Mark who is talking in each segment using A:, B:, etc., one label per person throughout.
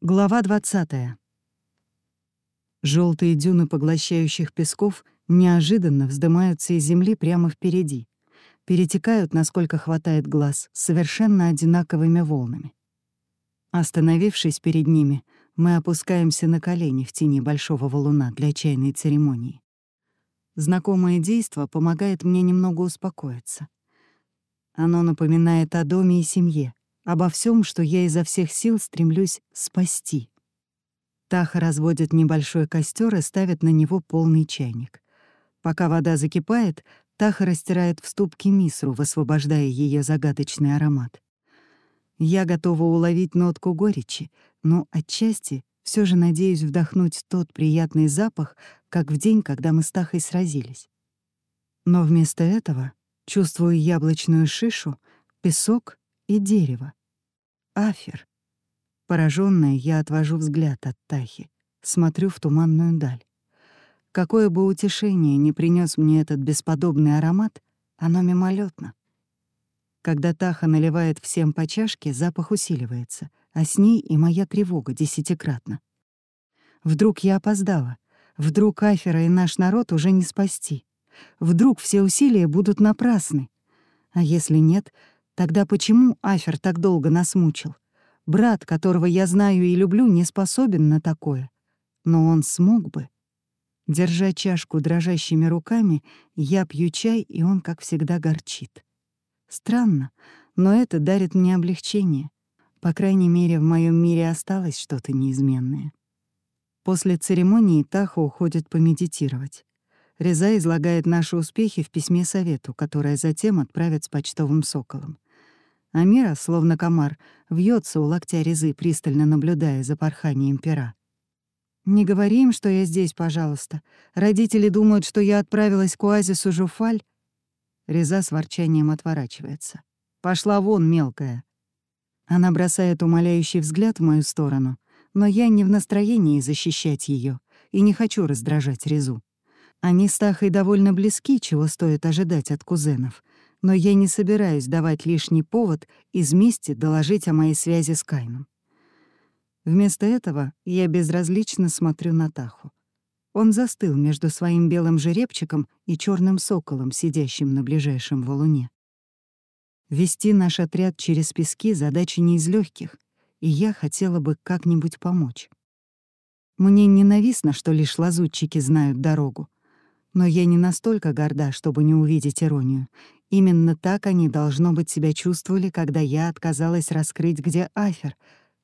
A: Глава 20. Желтые дюны поглощающих песков неожиданно вздымаются из земли прямо впереди, перетекают, насколько хватает глаз, совершенно одинаковыми волнами. Остановившись перед ними, мы опускаемся на колени в тени большого валуна для чайной церемонии. Знакомое действо помогает мне немного успокоиться. Оно напоминает о доме и семье, обо всем, что я изо всех сил стремлюсь спасти. Таха разводит небольшой костер и ставит на него полный чайник. Пока вода закипает, Таха растирает в ступке мисру, высвобождая ее загадочный аромат. Я готова уловить нотку горечи, но отчасти все же надеюсь вдохнуть тот приятный запах, как в день, когда мы с Тахой сразились. Но вместо этого чувствую яблочную шишу, песок и дерево. Афер. Пораженная, я отвожу взгляд от Тахи, смотрю в туманную даль. Какое бы утешение ни принес мне этот бесподобный аромат, оно мимолетно. Когда Таха наливает всем по чашке, запах усиливается, а с ней и моя тревога десятикратно. Вдруг я опоздала, вдруг Афера и наш народ уже не спасти, вдруг все усилия будут напрасны. А если нет, Тогда почему Афер так долго нас мучил? Брат, которого я знаю и люблю, не способен на такое. Но он смог бы. Держа чашку дрожащими руками, я пью чай, и он, как всегда, горчит. Странно, но это дарит мне облегчение. По крайней мере, в моем мире осталось что-то неизменное. После церемонии Таха уходит помедитировать. Реза излагает наши успехи в письме совету, которое затем отправят с почтовым соколом. Амира, словно комар, вьется у локтя резы, пристально наблюдая за порханием пера. «Не говори им, что я здесь, пожалуйста. Родители думают, что я отправилась к оазису Жуфаль». Реза с ворчанием отворачивается. «Пошла вон, мелкая». Она бросает умоляющий взгляд в мою сторону, но я не в настроении защищать ее и не хочу раздражать Резу. Они с Тахой довольно близки, чего стоит ожидать от кузенов, но я не собираюсь давать лишний повод из мести доложить о моей связи с Кайном. Вместо этого я безразлично смотрю на Таху. Он застыл между своим белым жеребчиком и черным соколом, сидящим на ближайшем валуне. Вести наш отряд через пески — задача не из легких, и я хотела бы как-нибудь помочь. Мне ненавистно, что лишь лазутчики знают дорогу, но я не настолько горда, чтобы не увидеть иронию, Именно так они, должно быть, себя чувствовали, когда я отказалась раскрыть, где Афер,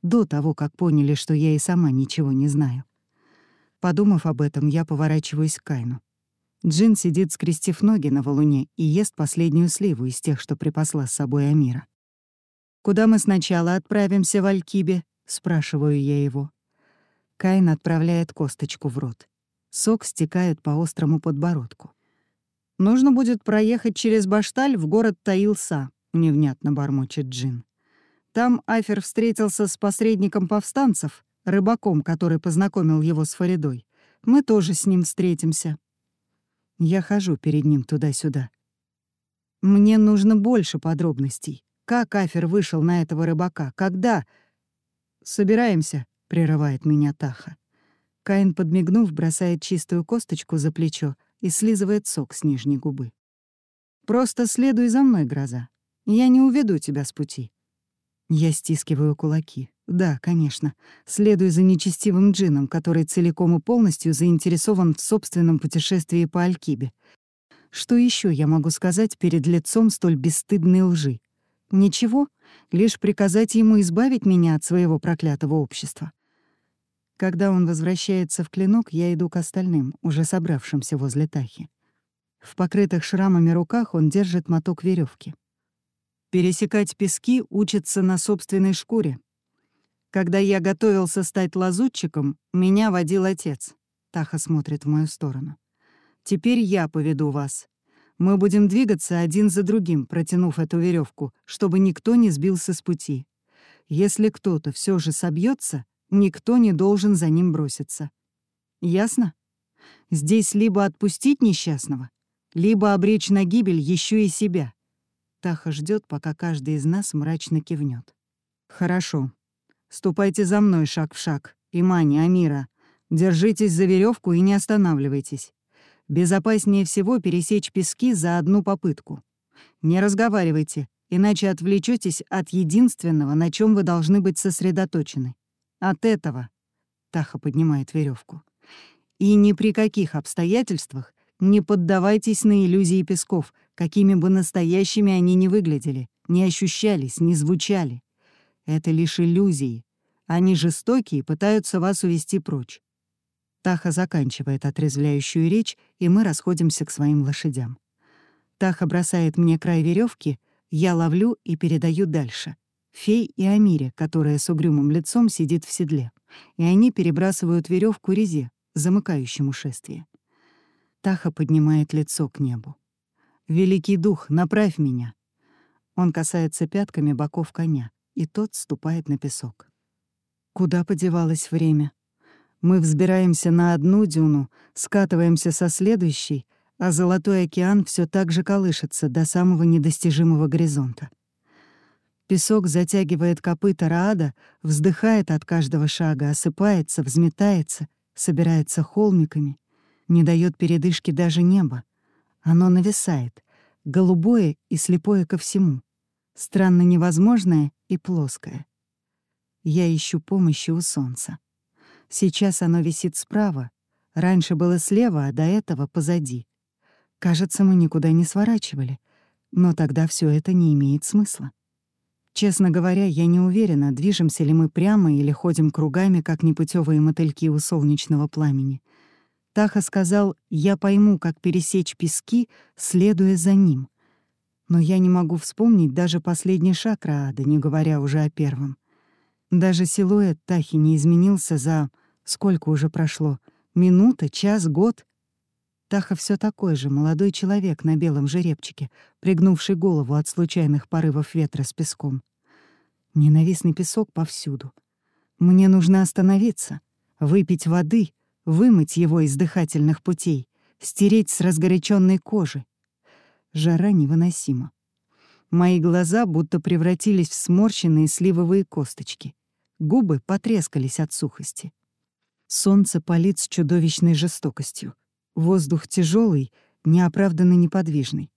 A: до того, как поняли, что я и сама ничего не знаю. Подумав об этом, я поворачиваюсь к Кайну. Джин сидит, скрестив ноги на валуне, и ест последнюю сливу из тех, что припасла с собой Амира. «Куда мы сначала отправимся в Алькибе?» — спрашиваю я его. Кайн отправляет косточку в рот. Сок стекает по острому подбородку. Нужно будет проехать через Башталь в город Таилса, невнятно бормочет Джин. Там Афер встретился с посредником повстанцев, рыбаком, который познакомил его с Фаридой. Мы тоже с ним встретимся. Я хожу перед ним туда-сюда. Мне нужно больше подробностей. Как Афер вышел на этого рыбака? Когда? Собираемся, прерывает меня Таха. Каин, подмигнув, бросает чистую косточку за плечо и слизывает сок с нижней губы. «Просто следуй за мной, гроза. Я не уведу тебя с пути». Я стискиваю кулаки. Да, конечно, следуй за нечестивым джином, который целиком и полностью заинтересован в собственном путешествии по Алькибе. Что еще я могу сказать перед лицом столь бесстыдной лжи? Ничего, лишь приказать ему избавить меня от своего проклятого общества. Когда он возвращается в клинок, я иду к остальным, уже собравшимся возле Тахи. В покрытых шрамами руках он держит моток веревки. Пересекать пески учится на собственной шкуре. Когда я готовился стать лазутчиком, меня водил отец. Таха смотрит в мою сторону. Теперь я поведу вас. Мы будем двигаться один за другим, протянув эту веревку, чтобы никто не сбился с пути. Если кто-то все же собьется, Никто не должен за ним броситься. Ясно? Здесь либо отпустить несчастного, либо обречь на гибель еще и себя. Таха ждет, пока каждый из нас мрачно кивнет. Хорошо. Ступайте за мной шаг в шаг. Имани, Амира. Держитесь за веревку и не останавливайтесь. Безопаснее всего пересечь пески за одну попытку. Не разговаривайте, иначе отвлечетесь от единственного, на чем вы должны быть сосредоточены. От этого. Таха поднимает веревку. И ни при каких обстоятельствах не поддавайтесь на иллюзии песков, какими бы настоящими они ни выглядели, не ощущались, не звучали. Это лишь иллюзии. Они жестокие и пытаются вас увести прочь. Таха заканчивает отрезвляющую речь, и мы расходимся к своим лошадям. Таха бросает мне край веревки, я ловлю и передаю дальше. Фей и Амире, которая с угрюмым лицом сидит в седле, и они перебрасывают веревку Резе, замыкающему шествие. Таха поднимает лицо к небу. «Великий дух, направь меня!» Он касается пятками боков коня, и тот ступает на песок. Куда подевалось время? Мы взбираемся на одну дюну, скатываемся со следующей, а Золотой океан все так же колышется до самого недостижимого горизонта. Песок затягивает копыта Раада, вздыхает от каждого шага, осыпается, взметается, собирается холмиками, не дает передышки даже небо. Оно нависает, голубое и слепое ко всему, странно невозможное и плоское. Я ищу помощи у солнца. Сейчас оно висит справа, раньше было слева, а до этого позади. Кажется, мы никуда не сворачивали, но тогда все это не имеет смысла. Честно говоря, я не уверена, движемся ли мы прямо или ходим кругами, как непутевые мотыльки у солнечного пламени. Таха сказал, я пойму, как пересечь пески, следуя за ним. Но я не могу вспомнить даже последний шаг Раада, не говоря уже о первом. Даже силуэт Тахи не изменился за... Сколько уже прошло? Минута, час, год? Таха все такой же, молодой человек на белом жеребчике, пригнувший голову от случайных порывов ветра с песком. Ненавистный песок повсюду. Мне нужно остановиться, выпить воды, вымыть его из дыхательных путей, стереть с разгоряченной кожи. Жара невыносима. Мои глаза будто превратились в сморщенные сливовые косточки. Губы потрескались от сухости. Солнце палит с чудовищной жестокостью. Воздух тяжелый, неоправданно неподвижный.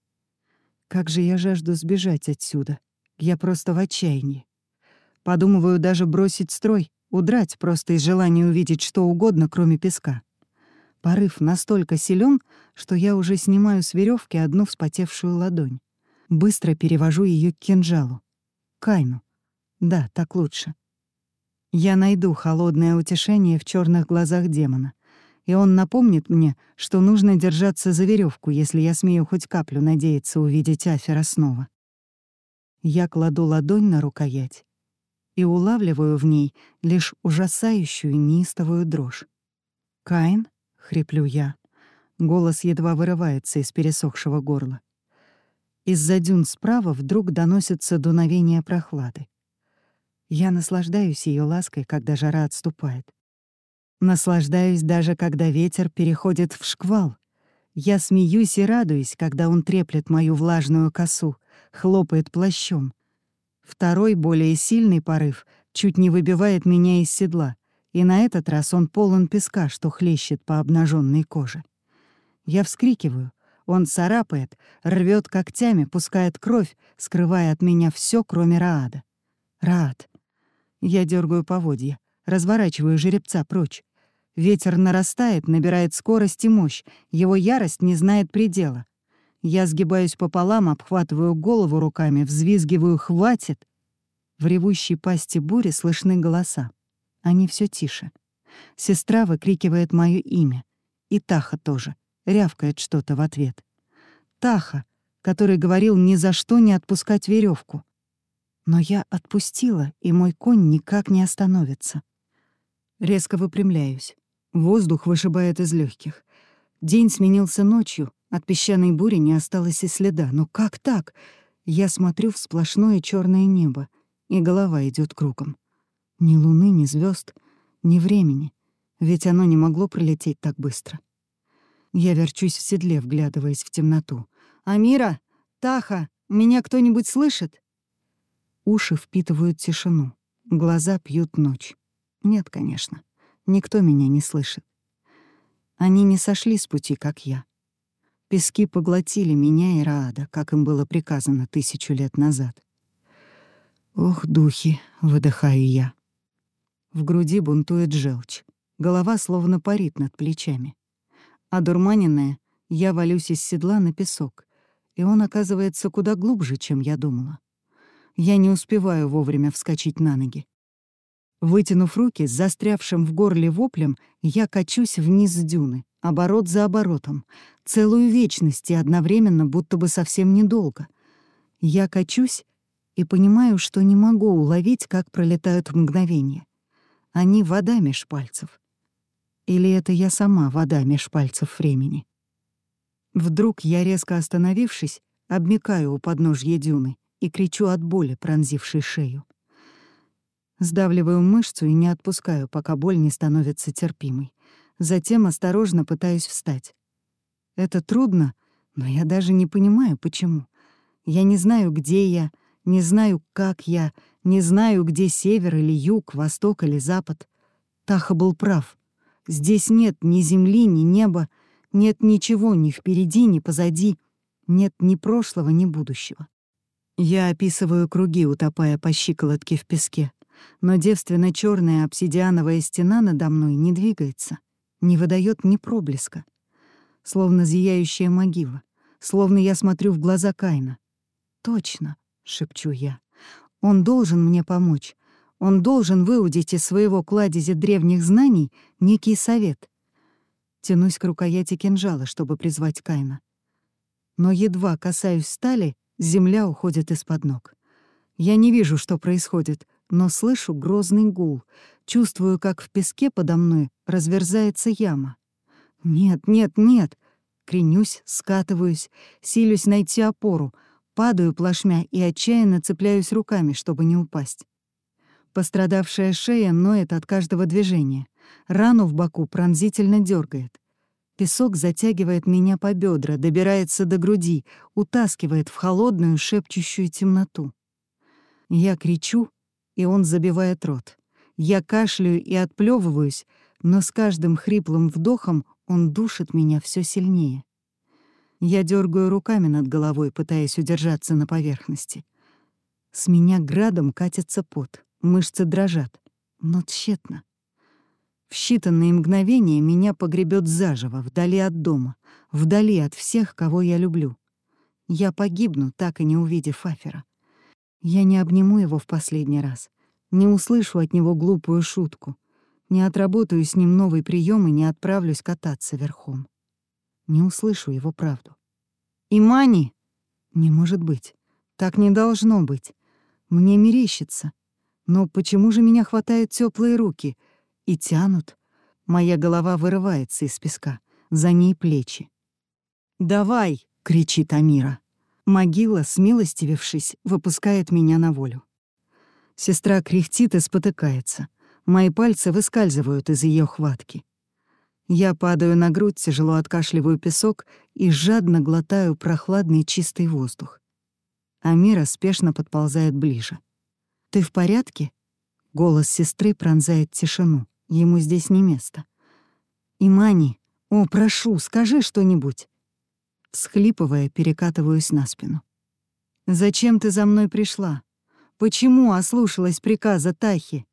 A: Как же я жажду сбежать отсюда. Я просто в отчаянии. Подумываю даже бросить строй, удрать просто из желания увидеть что угодно, кроме песка. Порыв настолько силен, что я уже снимаю с веревки одну вспотевшую ладонь. Быстро перевожу ее к кинжалу. Кайну. Да, так лучше. Я найду холодное утешение в черных глазах демона, и он напомнит мне, что нужно держаться за веревку, если я смею хоть каплю надеяться увидеть Афера снова. Я кладу ладонь на рукоять и улавливаю в ней лишь ужасающую неистовую дрожь. «Каин?» — хриплю я. Голос едва вырывается из пересохшего горла. Из-за дюн справа вдруг доносится дуновение прохлады. Я наслаждаюсь ее лаской, когда жара отступает. Наслаждаюсь даже, когда ветер переходит в шквал. Я смеюсь и радуюсь, когда он треплет мою влажную косу, хлопает плащом. Второй, более сильный порыв чуть не выбивает меня из седла, и на этот раз он полон песка, что хлещет по обнаженной коже. Я вскрикиваю. Он царапает, рвет когтями, пускает кровь, скрывая от меня все, кроме Раада. Раад. Я дергаю поводья, разворачиваю жеребца прочь. Ветер нарастает, набирает скорость и мощь. Его ярость не знает предела. Я сгибаюсь пополам, обхватываю голову руками, взвизгиваю «хватит!». В ревущей пасти бури слышны голоса. Они все тише. Сестра выкрикивает мое имя. И Таха тоже. Рявкает что-то в ответ. Таха, который говорил ни за что не отпускать веревку. Но я отпустила, и мой конь никак не остановится. Резко выпрямляюсь. Воздух вышибает из легких. День сменился ночью, от песчаной бури не осталось и следа. Но как так? Я смотрю в сплошное черное небо, и голова идет кругом. Ни луны, ни звезд, ни времени. Ведь оно не могло пролететь так быстро. Я верчусь в седле, вглядываясь в темноту. «Амира! Таха! Меня кто-нибудь слышит?» Уши впитывают тишину. Глаза пьют ночь. Нет, конечно, никто меня не слышит. Они не сошли с пути, как я. Пески поглотили меня и Раада, как им было приказано тысячу лет назад. Ох, духи, выдыхаю я. В груди бунтует желчь. Голова словно парит над плечами. Одурманенная, я валюсь из седла на песок, и он оказывается куда глубже, чем я думала. Я не успеваю вовремя вскочить на ноги. Вытянув руки с застрявшим в горле воплем, я качусь вниз дюны, оборот за оборотом, целую вечность и одновременно будто бы совсем недолго. Я качусь и понимаю, что не могу уловить, как пролетают мгновения. Они — вода меж пальцев. Или это я сама вода меж пальцев времени? Вдруг я, резко остановившись, обмикаю у подножья дюны и кричу от боли, пронзившей шею. Сдавливаю мышцу и не отпускаю, пока боль не становится терпимой. Затем осторожно пытаюсь встать. Это трудно, но я даже не понимаю, почему. Я не знаю, где я, не знаю, как я, не знаю, где север или юг, восток или запад. Таха был прав. Здесь нет ни земли, ни неба, нет ничего ни впереди, ни позади, нет ни прошлого, ни будущего. Я описываю круги, утопая по щиколотке в песке, но девственно черная обсидиановая стена надо мной не двигается, не выдает ни проблеска. Словно зияющая могила, словно я смотрю в глаза Кайна. «Точно», — шепчу я, — «он должен мне помочь, он должен выудить из своего кладези древних знаний некий совет». Тянусь к рукояти кинжала, чтобы призвать Кайна. Но едва касаюсь стали, Земля уходит из-под ног. Я не вижу, что происходит, но слышу грозный гул, чувствую, как в песке подо мной разверзается яма. Нет, нет, нет. Кренюсь, скатываюсь, силюсь найти опору, падаю плашмя и отчаянно цепляюсь руками, чтобы не упасть. Пострадавшая шея ноет от каждого движения. Рану в боку пронзительно дергает. Песок затягивает меня по бедра, добирается до груди, утаскивает в холодную шепчущую темноту. Я кричу, и он забивает рот. Я кашляю и отплевываюсь, но с каждым хриплым вдохом он душит меня все сильнее. Я дергаю руками над головой, пытаясь удержаться на поверхности. С меня градом катится пот, мышцы дрожат, но тщетно. В считанные мгновения меня погребет заживо, вдали от дома, вдали от всех, кого я люблю. Я погибну, так и не увидев Афера. Я не обниму его в последний раз, не услышу от него глупую шутку, не отработаю с ним новый прием и не отправлюсь кататься верхом. Не услышу его правду. «Имани!» Не может быть. Так не должно быть. Мне мерещится. Но почему же меня хватают теплые руки — и тянут. Моя голова вырывается из песка, за ней плечи. «Давай!» — кричит Амира. Могила, смилостивившись, выпускает меня на волю. Сестра кряхтит и спотыкается. Мои пальцы выскальзывают из ее хватки. Я падаю на грудь, тяжело откашливаю песок и жадно глотаю прохладный чистый воздух. Амира спешно подползает ближе. «Ты в порядке?» Голос сестры пронзает тишину. Ему здесь не место. «Имани, о, прошу, скажи что-нибудь!» Схлипывая, перекатываюсь на спину. «Зачем ты за мной пришла? Почему ослушалась приказа Тахи?»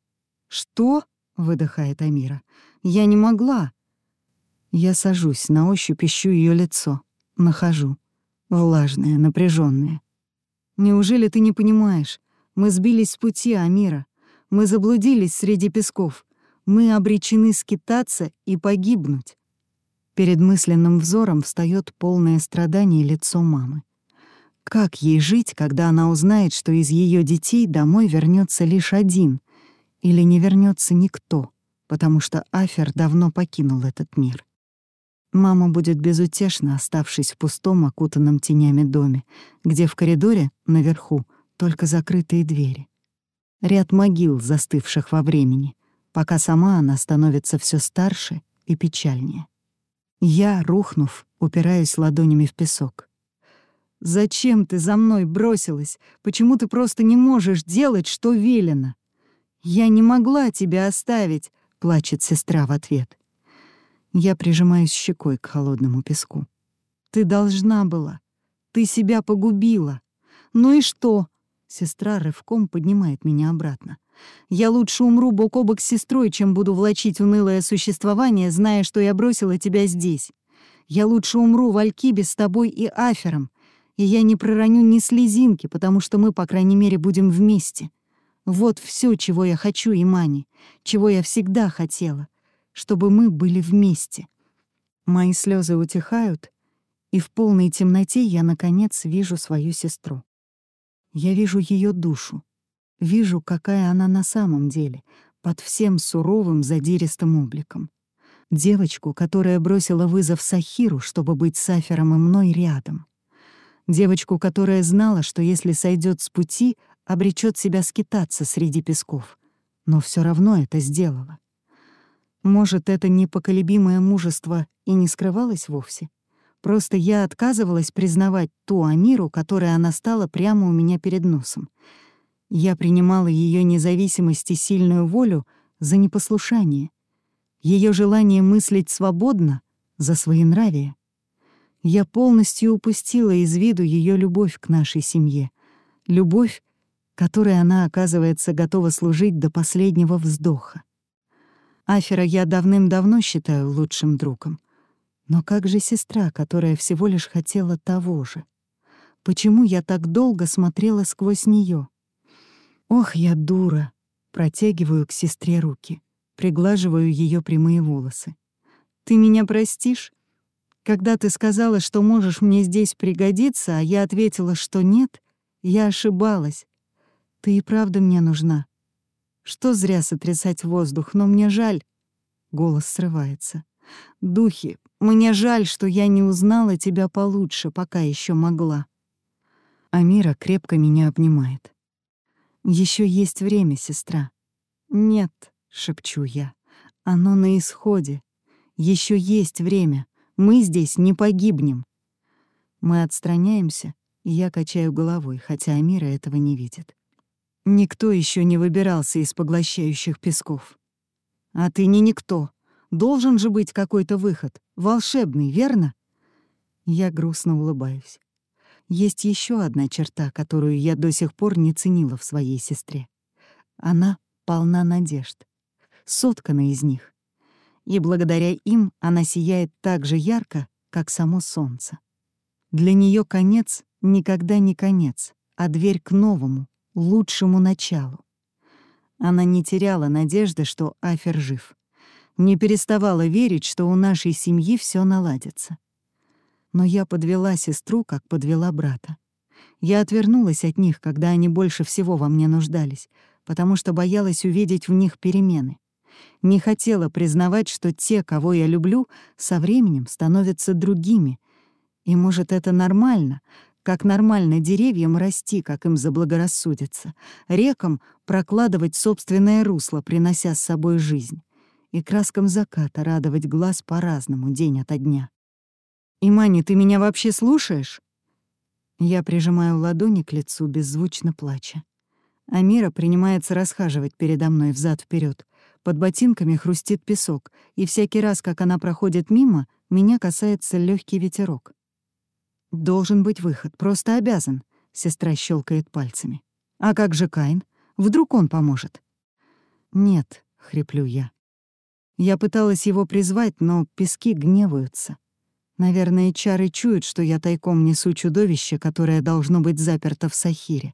A: «Что?» — выдыхает Амира. «Я не могла». Я сажусь, на ощупь ищу ее лицо. Нахожу. Влажное, напряженное. «Неужели ты не понимаешь? Мы сбились с пути, Амира. Мы заблудились среди песков мы обречены скитаться и погибнуть. Перед мысленным взором встает полное страдание лицо мамы. Как ей жить, когда она узнает, что из ее детей домой вернется лишь один, или не вернется никто, потому что Афер давно покинул этот мир? Мама будет безутешна, оставшись в пустом, окутанном тенями доме, где в коридоре, наверху, только закрытые двери. Ряд могил, застывших во времени — пока сама она становится все старше и печальнее. Я, рухнув, упираюсь ладонями в песок. «Зачем ты за мной бросилась? Почему ты просто не можешь делать, что велено?» «Я не могла тебя оставить», — плачет сестра в ответ. Я прижимаюсь щекой к холодному песку. «Ты должна была. Ты себя погубила. Ну и что?» Сестра рывком поднимает меня обратно. «Я лучше умру бок о бок с сестрой, чем буду влачить унылое существование, зная, что я бросила тебя здесь. Я лучше умру в Алькибе с тобой и Афером, и я не пророню ни слезинки, потому что мы, по крайней мере, будем вместе. Вот все, чего я хочу, Имани, чего я всегда хотела, чтобы мы были вместе». Мои слезы утихают, и в полной темноте я, наконец, вижу свою сестру. Я вижу ее душу, вижу, какая она на самом деле, под всем суровым задиристым обликом. Девочку, которая бросила вызов Сахиру, чтобы быть с Афером и мной рядом. Девочку, которая знала, что если сойдет с пути, обречет себя скитаться среди песков. Но все равно это сделала. Может, это непоколебимое мужество и не скрывалось вовсе? Просто я отказывалась признавать ту Амиру, которой она стала прямо у меня перед носом. Я принимала ее независимость и сильную волю за непослушание, ее желание мыслить свободно за своенравие. Я полностью упустила из виду ее любовь к нашей семье, любовь, которой она, оказывается, готова служить до последнего вздоха. Афера я давным-давно считаю лучшим другом. Но как же сестра, которая всего лишь хотела того же? Почему я так долго смотрела сквозь нее? Ох, я дура! Протягиваю к сестре руки, приглаживаю ее прямые волосы. Ты меня простишь? Когда ты сказала, что можешь мне здесь пригодиться, а я ответила, что нет, я ошибалась. Ты и правда мне нужна. Что зря сотрясать воздух, но мне жаль. Голос срывается. Духи, мне жаль, что я не узнала тебя получше, пока еще могла. Амира крепко меня обнимает. Еще есть время, сестра. Нет, шепчу я. Оно на исходе. Еще есть время. Мы здесь не погибнем. Мы отстраняемся, и я качаю головой, хотя Амира этого не видит. Никто еще не выбирался из поглощающих песков. А ты не никто. Должен же быть какой-то выход. Волшебный, верно? Я грустно улыбаюсь. Есть еще одна черта, которую я до сих пор не ценила в своей сестре. Она полна надежд, соткана из них. И благодаря им она сияет так же ярко, как само солнце. Для нее конец никогда не конец, а дверь к новому, лучшему началу. Она не теряла надежды, что Афер жив не переставала верить, что у нашей семьи все наладится. Но я подвела сестру, как подвела брата. Я отвернулась от них, когда они больше всего во мне нуждались, потому что боялась увидеть в них перемены. Не хотела признавать, что те, кого я люблю, со временем становятся другими. И, может, это нормально, как нормально деревьям расти, как им заблагорассудится, рекам прокладывать собственное русло, принося с собой жизнь и краскам заката радовать глаз по-разному день ото дня. «Имани, ты меня вообще слушаешь?» Я прижимаю ладони к лицу, беззвучно плача. Амира принимается расхаживать передо мной взад вперед. Под ботинками хрустит песок, и всякий раз, как она проходит мимо, меня касается легкий ветерок. «Должен быть выход, просто обязан», — сестра щелкает пальцами. «А как же Кайн? Вдруг он поможет?» «Нет», — хриплю я. Я пыталась его призвать, но пески гневаются. Наверное, чары чуют, что я тайком несу чудовище, которое должно быть заперто в Сахире.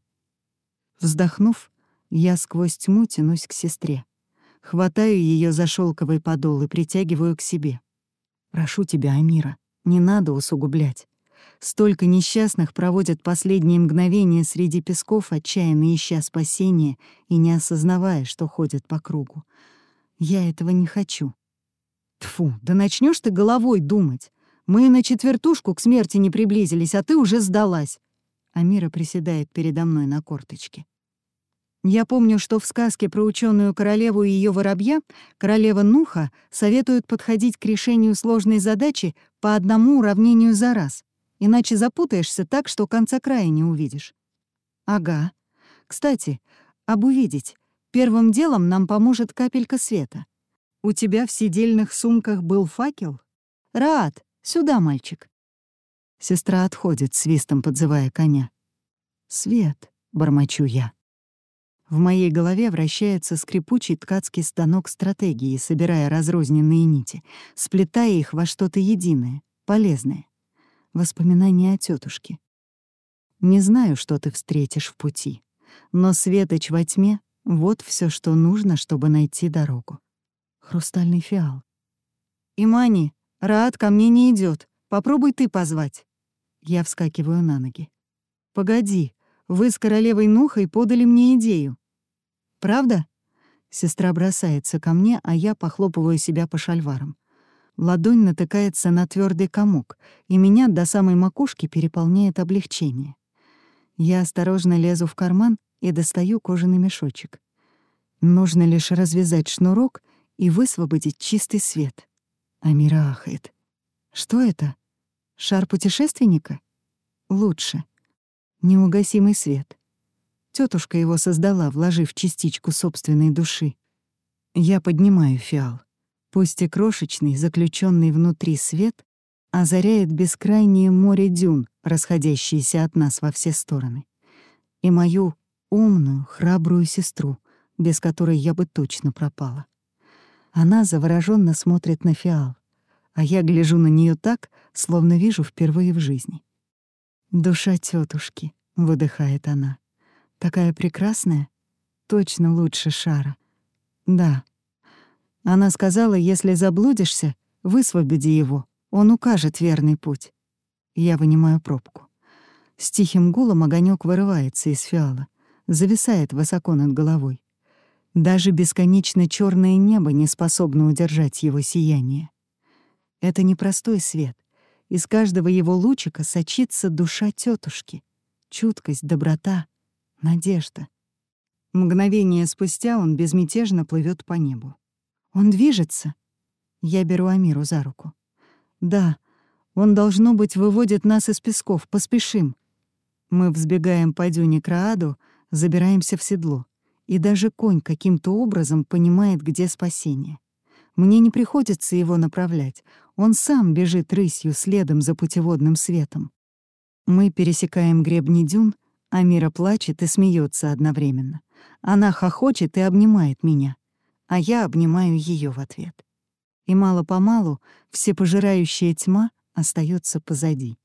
A: Вздохнув, я сквозь тьму тянусь к сестре. Хватаю ее за шелковый подол и притягиваю к себе. «Прошу тебя, Амира, не надо усугублять. Столько несчастных проводят последние мгновения среди песков, отчаянно ища спасения и не осознавая, что ходят по кругу. Я этого не хочу. Тфу, да начнешь ты головой думать. Мы на четвертушку к смерти не приблизились, а ты уже сдалась. Амира приседает передо мной на корточке. Я помню, что в сказке про ученую королеву и ее воробья королева Нуха советует подходить к решению сложной задачи по одному уравнению за раз, иначе запутаешься так, что конца края не увидишь. Ага. Кстати, об увидеть. Первым делом нам поможет капелька света. У тебя в сидельных сумках был факел? Рад, сюда, мальчик. Сестра отходит, свистом подзывая коня. «Свет», — бормочу я. В моей голове вращается скрипучий ткацкий станок стратегии, собирая разрозненные нити, сплетая их во что-то единое, полезное. Воспоминания о тетушке. Не знаю, что ты встретишь в пути, но светоч во тьме — вот все, что нужно, чтобы найти дорогу. Хрустальный фиал. «Имани, Раат ко мне не идет. Попробуй ты позвать». Я вскакиваю на ноги. «Погоди, вы с королевой Нухой подали мне идею. Правда?» Сестра бросается ко мне, а я похлопываю себя по шальварам. Ладонь натыкается на твердый комок, и меня до самой макушки переполняет облегчение. Я осторожно лезу в карман и достаю кожаный мешочек. Нужно лишь развязать шнурок и высвободить чистый свет. Амира ахает. «Что это? Шар путешественника?» «Лучше. Неугасимый свет. Тетушка его создала, вложив частичку собственной души. Я поднимаю фиал. Пусть и крошечный, заключенный внутри свет, озаряет бескрайнее море дюн, расходящиеся от нас во все стороны. И мою умную, храбрую сестру, без которой я бы точно пропала. Она завороженно смотрит на фиал, а я гляжу на нее так, словно вижу впервые в жизни. «Душа тетушки, выдыхает она. Такая прекрасная, точно лучше шара. Да. Она сказала, если заблудишься, высвободи его, он укажет верный путь. Я вынимаю пробку. С тихим гулом огонек вырывается из фиала, зависает высоко над головой. Даже бесконечно черное небо не способно удержать его сияние. Это непростой свет. Из каждого его лучика сочится душа тетушки, чуткость, доброта, Надежда. Мгновение спустя он безмятежно плывет по небу. Он движется. Я беру Амиру за руку. Да, он, должно быть, выводит нас из песков. Поспешим. Мы взбегаем по дюне к Рааду, забираемся в седло. И даже конь каким-то образом понимает, где спасение. Мне не приходится его направлять. Он сам бежит рысью следом за путеводным светом. Мы пересекаем гребни дюн, Амира плачет и смеется одновременно. Она хохочет и обнимает меня, а я обнимаю ее в ответ. И мало-помалу всепожирающая тьма остается позади.